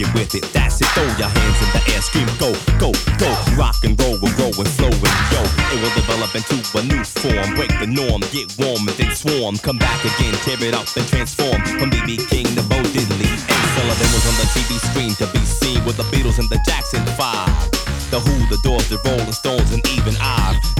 Get with it. That's it. Throw your hands in the air, scream, go, go, go. Rock and roll, we're growing, flowing, yo. It will develop into a new form. Break the norm, get warm and then swarm. Come back again, tear it up and transform. From BB King to Bo Diddley. Ed Sullivan was on the TV screen to be seen with the Beatles and the Jackson Five. The Who, the Doors, the Rolling Stones, and even I've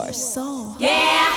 Your soul. Yeah.